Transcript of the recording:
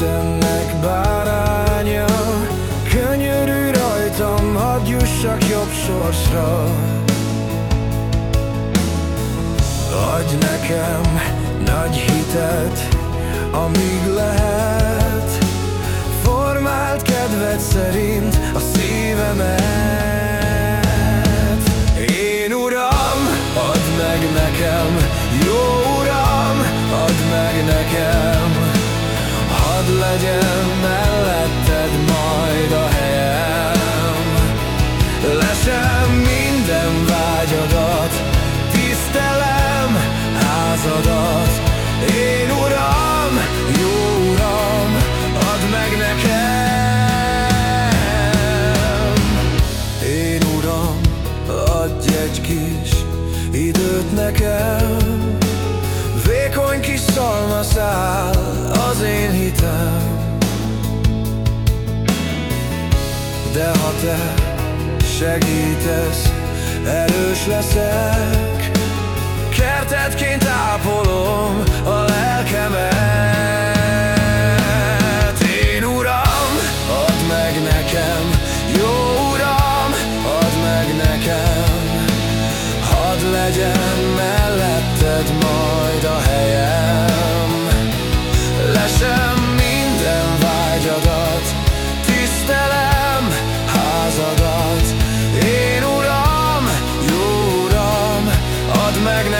Istennek báránya Könyörű rajtam, hadd jussak jobb sorsra. Adj nekem nagy hitet, amíg lehet. Formált kedved szerint a szívemet. Én Uram, add meg nekem, legyen melletted majd a helyem. Lesem minden vágyadat, tisztelem házadat. Én Uram, jó Uram, add meg nekem. Én Uram, adj egy kis időt nekem. Vékony kis szalmaszál az én hitem. De ha te segítesz, erős leszek. Kertetként ápolom a lelkemet. Én Uram, add meg nekem. Jó Uram, add meg nekem. Hadd legyen tak